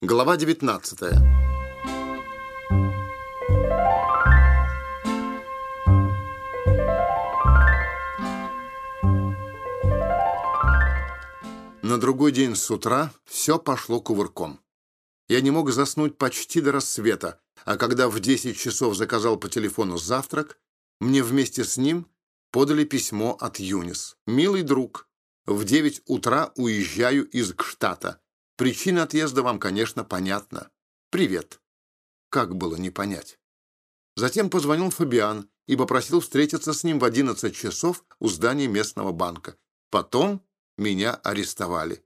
Глава 19 На другой день с утра все пошло кувырком. Я не мог заснуть почти до рассвета, а когда в 10 часов заказал по телефону завтрак, мне вместе с ним подали письмо от Юнис. «Милый друг, в 9 утра уезжаю из Кштата. Причина отъезда вам, конечно, понятна. Привет». Как было не понять? Затем позвонил Фабиан и попросил встретиться с ним в 11 часов у здания местного банка. Потом меня арестовали.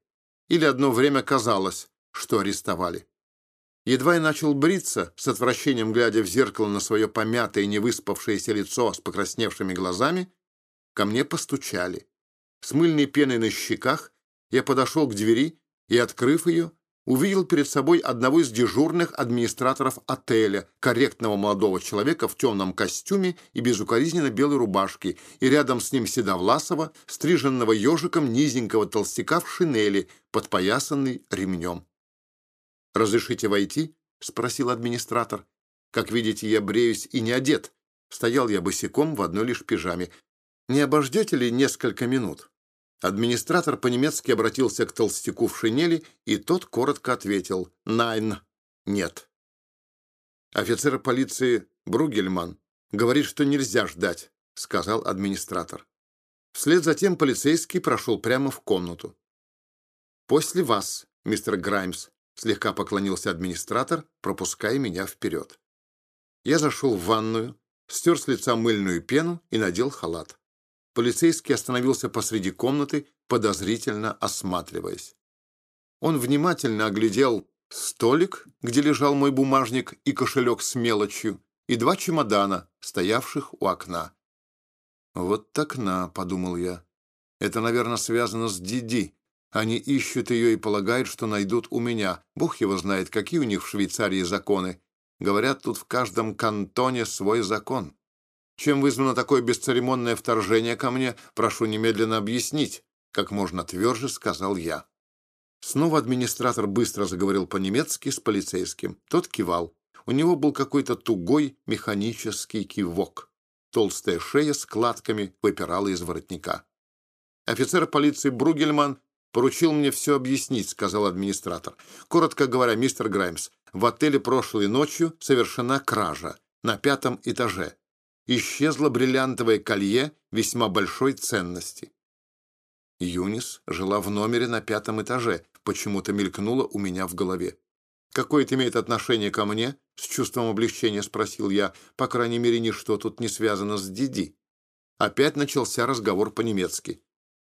Или одно время казалось, что арестовали. Едва я начал бриться, с отвращением глядя в зеркало на свое помятое и невыспавшееся лицо с покрасневшими глазами, ко мне постучали. С мыльной пеной на щеках я подошел к двери и, открыв ее, увидел перед собой одного из дежурных администраторов отеля, корректного молодого человека в темном костюме и безукоризненно белой рубашке, и рядом с ним седовласого, стриженного ежиком низенького толстяка в шинели, подпоясанный ремнем. «Разрешите войти?» — спросил администратор. «Как видите, я бреюсь и не одет. Стоял я босиком в одной лишь пижаме. Не обождете ли несколько минут?» Администратор по-немецки обратился к толстяку в шинели, и тот коротко ответил «Найн» — «Нет». «Офицер полиции Бругельман говорит, что нельзя ждать», — сказал администратор. Вслед за тем полицейский прошел прямо в комнату. «После вас, мистер Граймс», Слегка поклонился администратор, пропуская меня вперед. Я зашел в ванную, стер с лица мыльную пену и надел халат. Полицейский остановился посреди комнаты, подозрительно осматриваясь. Он внимательно оглядел столик, где лежал мой бумажник и кошелек с мелочью, и два чемодана, стоявших у окна. «Вот так на», — подумал я. «Это, наверное, связано с Диди, они ищут ее и полагают, что найдут у меня. Бог его знает, какие у них в Швейцарии законы. Говорят, тут в каждом кантоне свой закон. Чем вызвано такое бесцеремонное вторжение ко мне, прошу немедленно объяснить, как можно тверже сказал я. Снова администратор быстро заговорил по-немецки с полицейским. Тот кивал. У него был какой-то тугой механический кивок. Толстая шея с кладками выпирала из воротника. Офицер полиции Бругельман «Поручил мне все объяснить», — сказал администратор. «Коротко говоря, мистер Граймс, в отеле прошлой ночью совершена кража на пятом этаже. Исчезло бриллиантовое колье весьма большой ценности». Юнис жила в номере на пятом этаже, почему-то мелькнуло у меня в голове. «Какое это имеет отношение ко мне?» — с чувством облегчения спросил я. «По крайней мере, ничто тут не связано с Диди». Опять начался разговор по-немецки.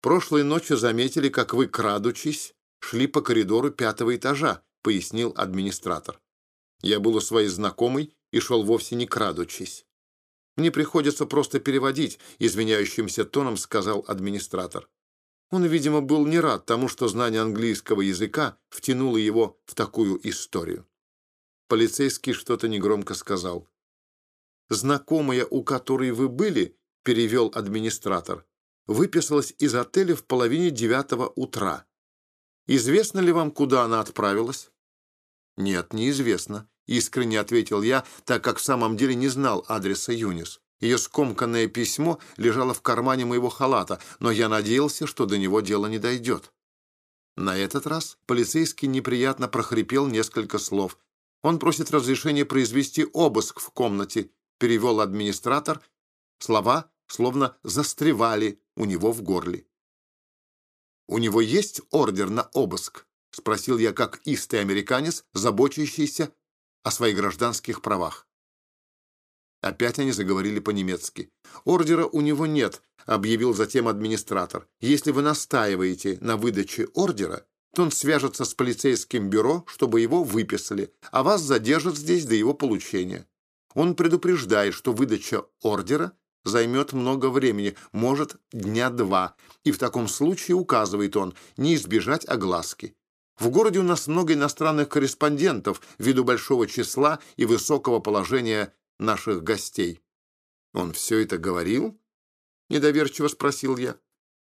Прошлой ночью заметили, как вы, крадучись, шли по коридору пятого этажа», — пояснил администратор. «Я был у своей знакомой и шел вовсе не крадучись». «Мне приходится просто переводить», — извиняющимся тоном сказал администратор. Он, видимо, был не рад тому, что знание английского языка втянуло его в такую историю. Полицейский что-то негромко сказал. «Знакомая, у которой вы были», — перевел администратор, выписалась из отеля в половине девятого утра. Известно ли вам, куда она отправилась? Нет, неизвестно, искренне ответил я, так как в самом деле не знал адреса Юнис. Ее скомканное письмо лежало в кармане моего халата, но я надеялся, что до него дело не дойдет. На этот раз полицейский неприятно прохрипел несколько слов. Он просит разрешения произвести обыск в комнате, перевел администратор. Слова словно застревали у него в горле. «У него есть ордер на обыск?» — спросил я как истый американец, заботящийся о своих гражданских правах. Опять они заговорили по-немецки. «Ордера у него нет», — объявил затем администратор. «Если вы настаиваете на выдаче ордера, то он свяжется с полицейским бюро, чтобы его выписали, а вас задержат здесь до его получения. Он предупреждает, что выдача ордера займет много времени, может, дня два, и в таком случае, указывает он, не избежать огласки. В городе у нас много иностранных корреспондентов ввиду большого числа и высокого положения наших гостей. Он все это говорил? Недоверчиво спросил я.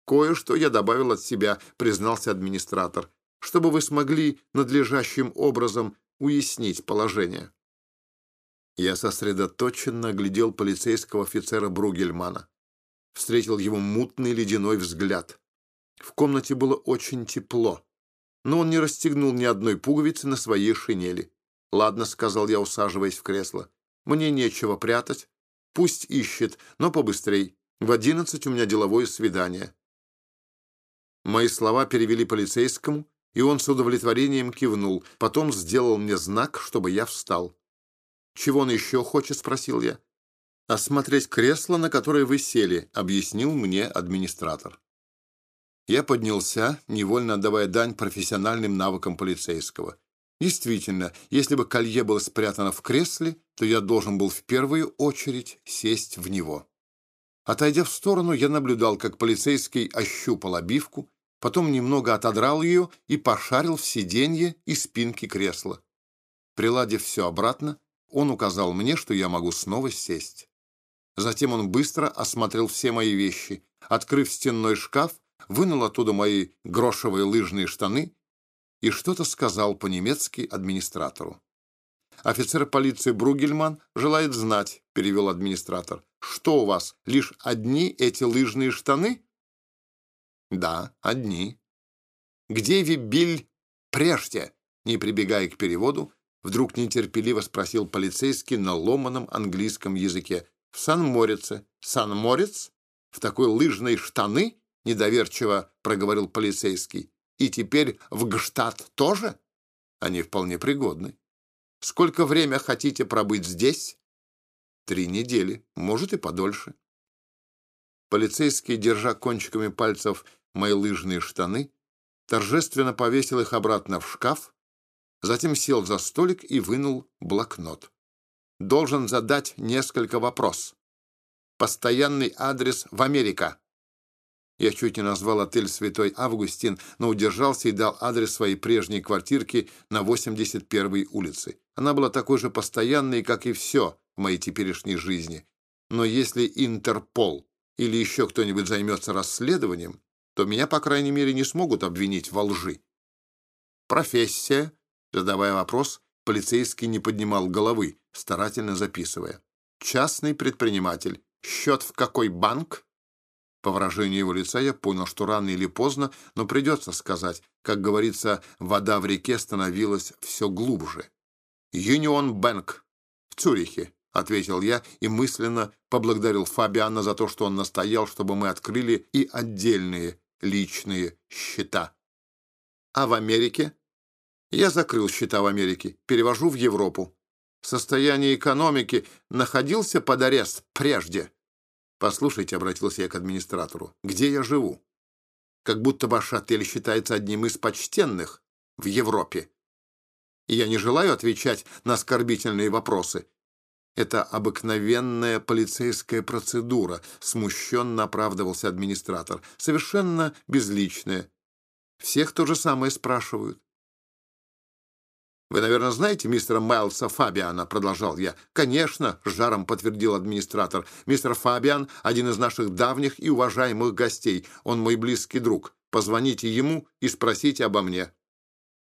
Кое-что я добавил от себя, признался администратор. чтобы вы смогли надлежащим образом уяснить положение. Я сосредоточенно глядел полицейского офицера Бругельмана. Встретил его мутный ледяной взгляд. В комнате было очень тепло, но он не расстегнул ни одной пуговицы на своей шинели. «Ладно», — сказал я, усаживаясь в кресло, — «мне нечего прятать. Пусть ищет, но побыстрей. В одиннадцать у меня деловое свидание». Мои слова перевели полицейскому, и он с удовлетворением кивнул, потом сделал мне знак, чтобы я встал. «Чего он еще хочет?» — спросил я. «Осмотреть кресло, на которое вы сели», — объяснил мне администратор. Я поднялся, невольно отдавая дань профессиональным навыкам полицейского. Действительно, если бы колье было спрятано в кресле, то я должен был в первую очередь сесть в него. Отойдя в сторону, я наблюдал, как полицейский ощупал обивку, потом немного отодрал ее и пошарил в сиденье и спинки кресла. Приладив все обратно, он указал мне, что я могу снова сесть. Затем он быстро осмотрел все мои вещи. Открыв стенной шкаф, вынул оттуда мои грошевые лыжные штаны и что-то сказал по-немецки администратору. «Офицер полиции Бругельман желает знать», — перевел администратор, «что у вас, лишь одни эти лыжные штаны?» «Да, одни». «Где Вибиль прежде?» Не прибегая к переводу, вдруг нетерпеливо спросил полицейский на ломаном английском языке. «В Сан-Морице». «Сан-Морец? В такой лыжной штаны?» — недоверчиво проговорил полицейский. «И теперь в Гштадт тоже?» «Они вполне пригодны». «Сколько время хотите пробыть здесь?» «Три недели, может и подольше». Полицейский, держа кончиками пальцев мои лыжные штаны, торжественно повесил их обратно в шкаф, затем сел за столик и вынул блокнот. «Должен задать несколько вопрос. Постоянный адрес в Америка». Я чуть не назвал отель «Святой Августин», но удержался и дал адрес своей прежней квартирки на 81-й улице. Она была такой же постоянной, как и все в моей теперешней жизни. Но если Интерпол или еще кто-нибудь займется расследованием, то меня, по крайней мере, не смогут обвинить во лжи. Профессия, задавая вопрос, полицейский не поднимал головы, старательно записывая. Частный предприниматель. Счет в какой банк? По выражению его лица я понял, что рано или поздно, но придется сказать, как говорится, вода в реке становилась все глубже. «Юнион Бэнк в Цюрихе», — ответил я и мысленно поблагодарил Фабиана за то, что он настоял, чтобы мы открыли и отдельные личные счета. А в Америке? Я закрыл счета в Америке, перевожу в Европу. Состояние экономики находился под арест прежде. «Послушайте», — обратился я к администратору, — «где я живу? Как будто ваш отель считается одним из почтенных в Европе. И я не желаю отвечать на оскорбительные вопросы. Это обыкновенная полицейская процедура», — смущенно оправдывался администратор. «Совершенно безличная. Всех то же самое спрашивают. «Вы, наверное, знаете мистера Майлса Фабиана?» — продолжал я. «Конечно», — жаром подтвердил администратор. «Мистер Фабиан — один из наших давних и уважаемых гостей. Он мой близкий друг. Позвоните ему и спросите обо мне».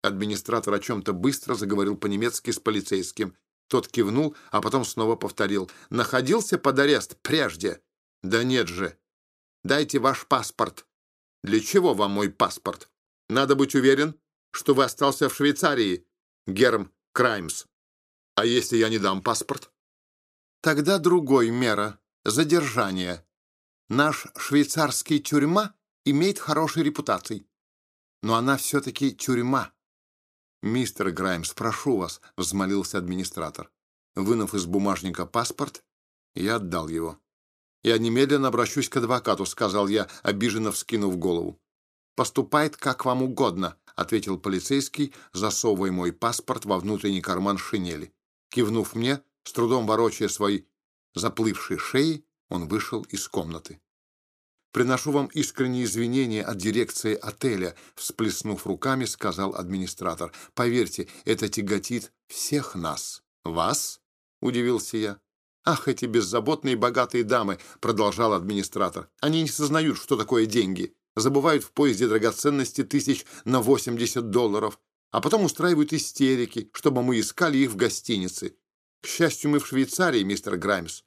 Администратор о чем-то быстро заговорил по-немецки с полицейским. Тот кивнул, а потом снова повторил. «Находился под арест прежде?» «Да нет же. Дайте ваш паспорт». «Для чего вам мой паспорт? Надо быть уверен, что вы остался в Швейцарии». Герм Краймс. А если я не дам паспорт? Тогда другой мера — задержание. Наш швейцарский тюрьма имеет хорошей репутацией. Но она все-таки тюрьма. «Мистер Граймс, прошу вас», — взмолился администратор. Вынув из бумажника паспорт, я отдал его. «Я немедленно обращусь к адвокату», — сказал я, обиженно вскинув голову. «Поступает как вам угодно», — ответил полицейский, засовывая мой паспорт во внутренний карман шинели. Кивнув мне, с трудом ворочая свои заплывшие шеи, он вышел из комнаты. «Приношу вам искренние извинения от дирекции отеля», — всплеснув руками, сказал администратор. «Поверьте, это тяготит всех нас». «Вас?» — удивился я. «Ах, эти беззаботные богатые дамы!» — продолжал администратор. «Они не сознают, что такое деньги. Забывают в поезде драгоценности тысяч на 80 долларов, а потом устраивают истерики, чтобы мы искали их в гостинице. К счастью, мы в Швейцарии, мистер Граймс.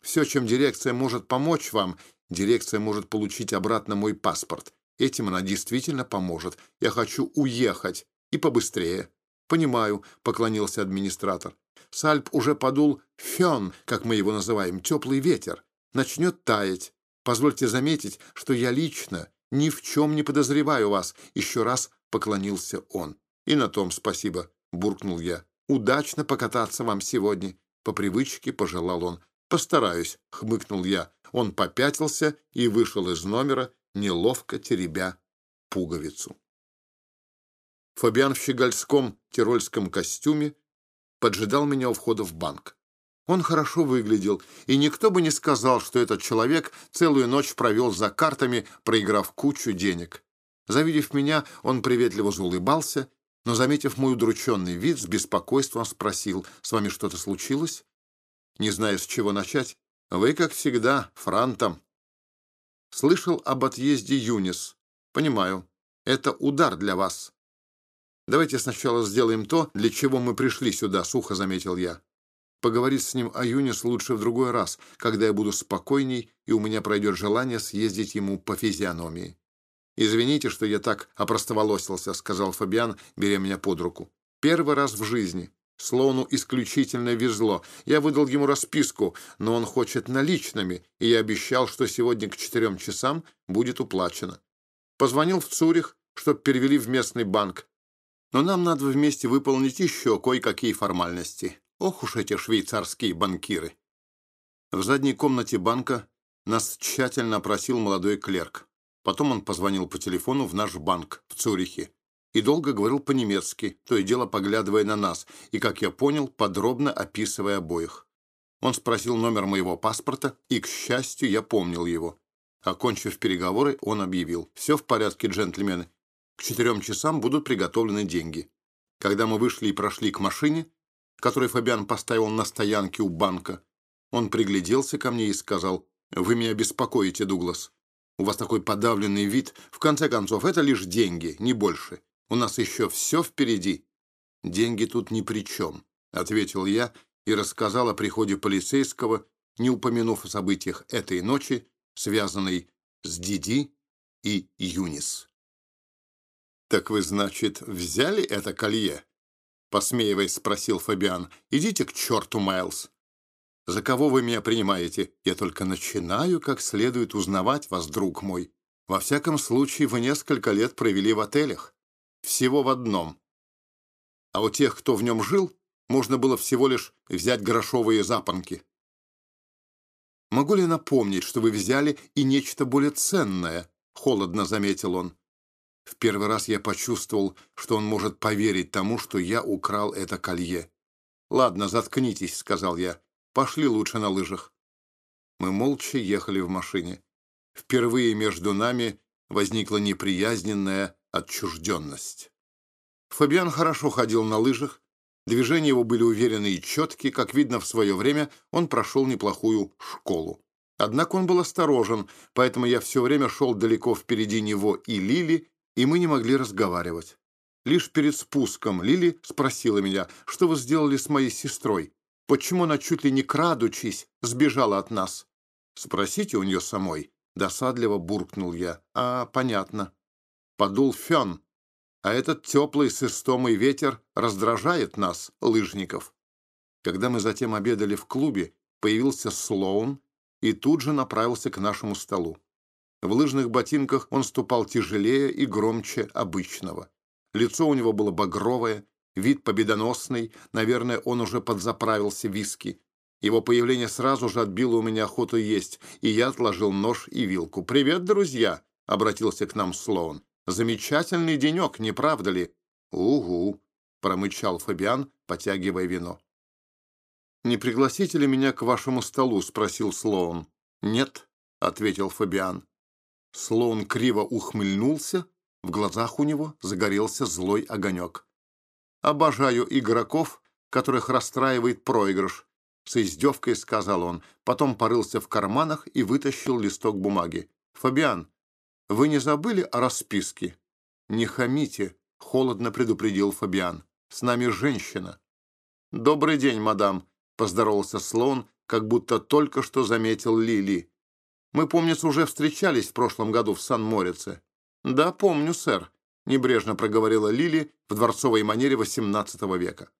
Все, чем дирекция может помочь вам, дирекция может получить обратно мой паспорт. Этим она действительно поможет. Я хочу уехать. И побыстрее. «Понимаю», — поклонился администратор. «Сальп уже подул фен, как мы его называем, теплый ветер. Начнет таять. Позвольте заметить, что я лично ни в чем не подозреваю вас», — еще раз поклонился он. «И на том спасибо», — буркнул я. «Удачно покататься вам сегодня», — по привычке пожелал он. «Постараюсь», — хмыкнул я. Он попятился и вышел из номера, неловко теребя пуговицу. Фабиан в щегольском тирольском костюме поджидал меня у входа в банк. Он хорошо выглядел, и никто бы не сказал, что этот человек целую ночь провел за картами, проиграв кучу денег. Завидев меня, он приветливо заулыбался, но, заметив мой удрученный вид, с беспокойством спросил, «С вами что-то случилось?» Не зная, с чего начать, «Вы, как всегда, франтом». «Слышал об отъезде Юнис. Понимаю. Это удар для вас. «Давайте сначала сделаем то, для чего мы пришли сюда», — сухо заметил я. «Поговорить с ним о Юнис лучше в другой раз, когда я буду спокойней, и у меня пройдет желание съездить ему по физиономии». «Извините, что я так опростоволосился», — сказал Фабиан, беря меня под руку. «Первый раз в жизни. Слоуну исключительно везло. Я выдал ему расписку, но он хочет наличными, и я обещал, что сегодня к четырем часам будет уплачено. Позвонил в Цюрих, чтоб перевели в местный банк. Но нам надо вместе выполнить еще кое-какие формальности. Ох уж эти швейцарские банкиры. В задней комнате банка нас тщательно опросил молодой клерк. Потом он позвонил по телефону в наш банк в Цюрихе и долго говорил по-немецки, то и дело поглядывая на нас, и, как я понял, подробно описывая обоих. Он спросил номер моего паспорта, и, к счастью, я помнил его. Окончив переговоры, он объявил. «Все в порядке, джентльмены. К четырем часам будут приготовлены деньги. Когда мы вышли и прошли к машине, которую Фабиан поставил на стоянке у банка, он пригляделся ко мне и сказал, «Вы меня беспокоите, Дуглас. У вас такой подавленный вид. В конце концов, это лишь деньги, не больше. У нас еще все впереди». «Деньги тут ни при чем», — ответил я и рассказал о приходе полицейского, не упомянув о событиях этой ночи, связанной с Диди и Юнис. «Так вы, значит, взяли это колье?» Посмеиваясь, спросил Фабиан. «Идите к черту, Майлз!» «За кого вы меня принимаете? Я только начинаю как следует узнавать вас, друг мой. Во всяком случае, вы несколько лет провели в отелях. Всего в одном. А у тех, кто в нем жил, можно было всего лишь взять грошовые запонки. «Могу ли напомнить, что вы взяли и нечто более ценное?» — холодно заметил он. В первый раз я почувствовал, что он может поверить тому, что я украл это колье. «Ладно, заткнитесь», — сказал я. «Пошли лучше на лыжах». Мы молча ехали в машине. Впервые между нами возникла неприязненная отчужденность. Фабиан хорошо ходил на лыжах, движения его были уверенные и четкие, как видно, в свое время он прошел неплохую школу. Однако он был осторожен, поэтому я все время шел далеко впереди него и Лили, и мы не могли разговаривать. Лишь перед спуском Лили спросила меня, что вы сделали с моей сестрой? Почему она чуть ли не крадучись сбежала от нас? Спросите у нее самой. Досадливо буркнул я. А, понятно. Подул фен. А этот теплый с истомой ветер раздражает нас, лыжников. Когда мы затем обедали в клубе, появился Слоун и тут же направился к нашему столу. В лыжных ботинках он ступал тяжелее и громче обычного. Лицо у него было багровое, вид победоносный, наверное, он уже подзаправился виски. Его появление сразу же отбило у меня охоту есть, и я отложил нож и вилку. «Привет, друзья!» — обратился к нам Слоун. «Замечательный денек, не правда ли?» «Угу!» — промычал Фабиан, потягивая вино. «Не пригласите ли меня к вашему столу?» — спросил Слоун. «Нет», — ответил Фабиан. Слоун криво ухмыльнулся, в глазах у него загорелся злой огонек. «Обожаю игроков, которых расстраивает проигрыш», — с издевкой сказал он. Потом порылся в карманах и вытащил листок бумаги. «Фабиан, вы не забыли о расписке?» «Не хамите», — холодно предупредил Фабиан. «С нами женщина». «Добрый день, мадам», — поздоровался Слоун, как будто только что заметил Лили. «Мы, помнится, уже встречались в прошлом году в Сан-Морице». «Да, помню, сэр», — небрежно проговорила Лили в дворцовой манере XVIII века.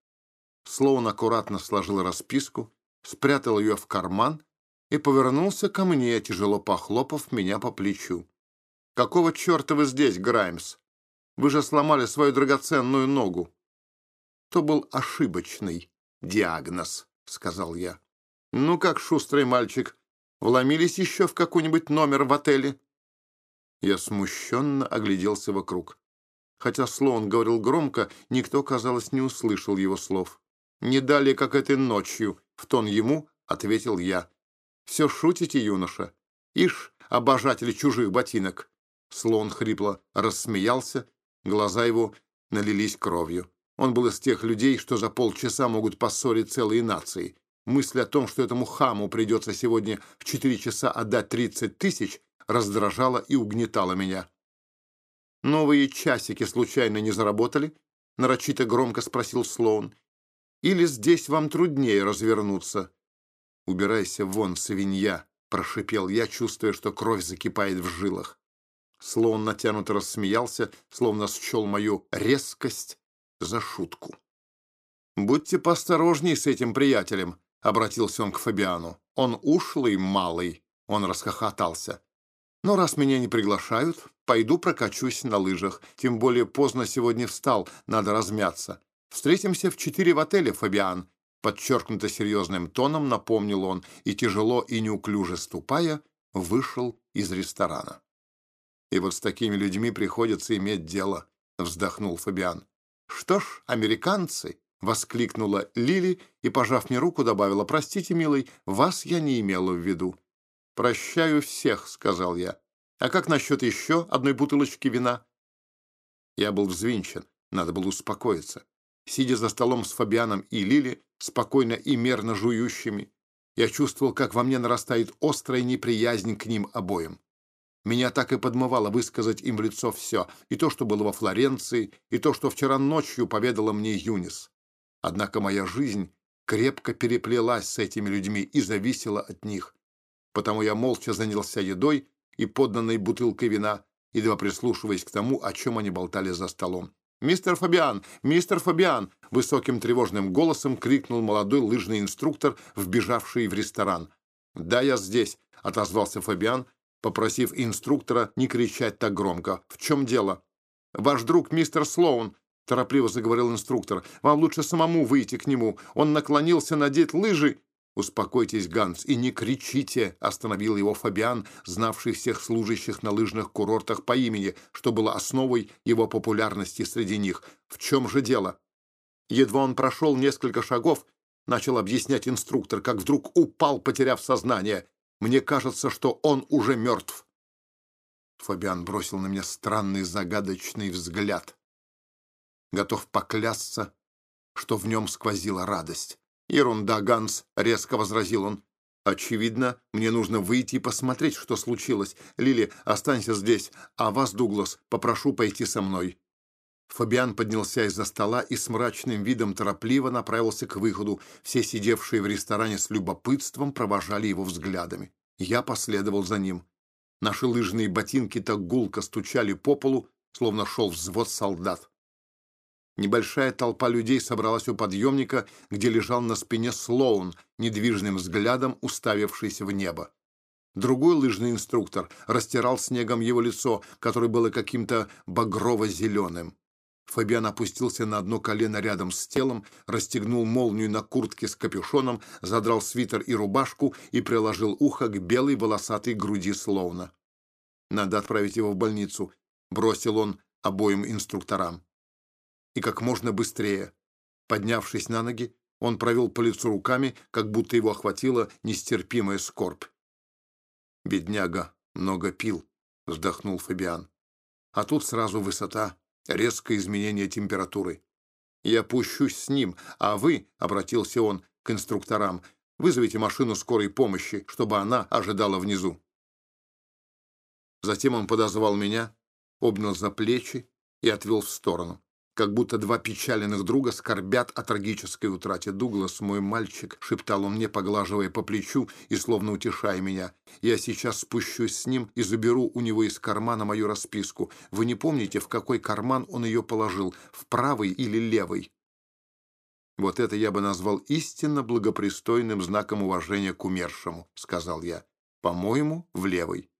Слоун аккуратно сложил расписку, спрятал ее в карман и повернулся ко мне, тяжело похлопав меня по плечу. «Какого черта вы здесь, Граймс? Вы же сломали свою драгоценную ногу». «То был ошибочный диагноз», — сказал я. «Ну как, шустрый мальчик, вломились еще в какой-нибудь номер в отеле?» Я смущенно огляделся вокруг. Хотя Слоун говорил громко, никто, казалось, не услышал его слов. «Не далее, как этой ночью», — в тон ему ответил я. «Все шутите, юноша? Ишь, обожатели чужих ботинок!» Слон хрипло рассмеялся, глаза его налились кровью. Он был из тех людей, что за полчаса могут поссорить целые нации. Мысль о том, что этому хаму придется сегодня в четыре часа отдать тридцать тысяч, раздражала и угнетала меня. «Новые часики случайно не заработали?» — нарочито громко спросил Слоун. «Или здесь вам труднее развернуться?» «Убирайся вон, свинья!» — прошипел я, чувствуя, что кровь закипает в жилах. Слон натянуто рассмеялся, словно счел мою резкость за шутку. «Будьте поосторожней с этим приятелем», — обратился он к Фабиану. «Он ушлый, малый», — он расхохотался. «Но раз меня не приглашают, пойду прокачусь на лыжах. Тем более поздно сегодня встал, надо размяться. Встретимся в четыре в отеле, Фабиан. Подчеркнуто серьезным тоном напомнил он и, тяжело и неуклюже ступая, вышел из ресторана. «И вот с такими людьми приходится иметь дело», — вздохнул Фабиан. «Что ж, американцы!» — воскликнула Лили и, пожав мне руку, добавила, «Простите, милый, вас я не имела в виду». «Прощаю всех», — сказал я. «А как насчет еще одной бутылочки вина?» Я был взвинчен, надо было успокоиться. Сидя за столом с Фабианом и Лили, спокойно и мерно жующими, я чувствовал, как во мне нарастает острая неприязнь к ним обоим. Меня так и подмывало высказать им в лицо все, и то, что было во Флоренции, и то, что вчера ночью поведала мне Юнис. Однако моя жизнь крепко переплелась с этими людьми и зависела от них. Потому я молча занялся едой и подданной бутылкой вина, едва прислушиваясь к тому, о чем они болтали за столом. «Мистер Фабиан! Мистер Фабиан!» — высоким тревожным голосом крикнул молодой лыжный инструктор, вбежавший в ресторан. «Да, я здесь», — отозвался Фабиан, попросив инструктора не кричать так громко. «В чем дело?» «Ваш друг мистер Слоун», — торопливо заговорил инструктор. «Вам лучше самому выйти к нему. Он наклонился надеть лыжи «Успокойтесь, Ганс, и не кричите!» — остановил его Фабиан, знавший всех служащих на лыжных курортах по имени, что было основой его популярности среди них. В чем же дело? Едва он прошел несколько шагов, начал объяснять инструктор, как вдруг упал, потеряв сознание. «Мне кажется, что он уже мертв». Фабиан бросил на меня странный загадочный взгляд. Готов поклясться, что в нем сквозила радость. «Ерунда, Ганс», — резко возразил он. «Очевидно, мне нужно выйти и посмотреть, что случилось. Лили, останься здесь, а вас, Дуглас, попрошу пойти со мной». Фабиан поднялся из-за стола и с мрачным видом торопливо направился к выходу. Все сидевшие в ресторане с любопытством провожали его взглядами. Я последовал за ним. Наши лыжные ботинки так гулко стучали по полу, словно шел взвод солдат. Небольшая толпа людей собралась у подъемника, где лежал на спине Слоун, недвижным взглядом уставившийся в небо. Другой лыжный инструктор растирал снегом его лицо, которое было каким-то багрово-зеленым. Фабиан опустился на одно колено рядом с телом, расстегнул молнию на куртке с капюшоном, задрал свитер и рубашку и приложил ухо к белой волосатой груди Слоуна. «Надо отправить его в больницу», — бросил он обоим инструкторам и как можно быстрее. Поднявшись на ноги, он провел по лицу руками, как будто его охватила нестерпимая скорбь. «Бедняга много пил», — вздохнул Фабиан. «А тут сразу высота, резкое изменение температуры. Я пущусь с ним, а вы, — обратился он к инструкторам, — вызовите машину скорой помощи, чтобы она ожидала внизу». Затем он подозвал меня, обнял за плечи и отвел в сторону как будто два печаленных друга скорбят о трагической утрате. «Дуглас, мой мальчик», — шептал он мне, поглаживая по плечу и словно утешая меня, «я сейчас спущусь с ним и заберу у него из кармана мою расписку. Вы не помните, в какой карман он ее положил, в правый или левый?» «Вот это я бы назвал истинно благопристойным знаком уважения к умершему», — сказал я. «По-моему, в левый».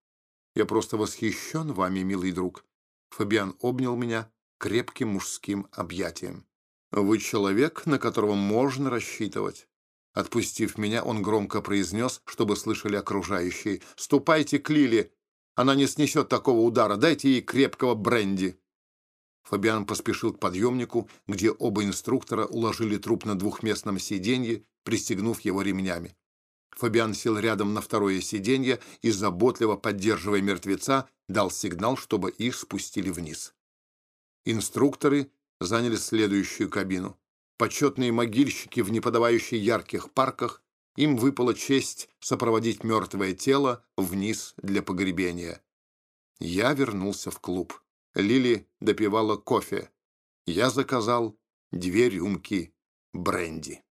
«Я просто восхищен вами, милый друг». Фабиан обнял меня, крепким мужским объятием. «Вы человек, на которого можно рассчитывать». Отпустив меня, он громко произнес, чтобы слышали окружающие. «Ступайте к Лиле! Она не снесет такого удара. Дайте ей крепкого бренди!» Фабиан поспешил к подъемнику, где оба инструктора уложили труп на двухместном сиденье, пристегнув его ремнями. Фабиан сел рядом на второе сиденье и, заботливо поддерживая мертвеца, дал сигнал, чтобы их спустили вниз. Инструкторы заняли следующую кабину. Почетные могильщики в неподавающих ярких парках, им выпала честь сопроводить мертвое тело вниз для погребения. Я вернулся в клуб. Лили допивала кофе. Я заказал две рюмки бренди.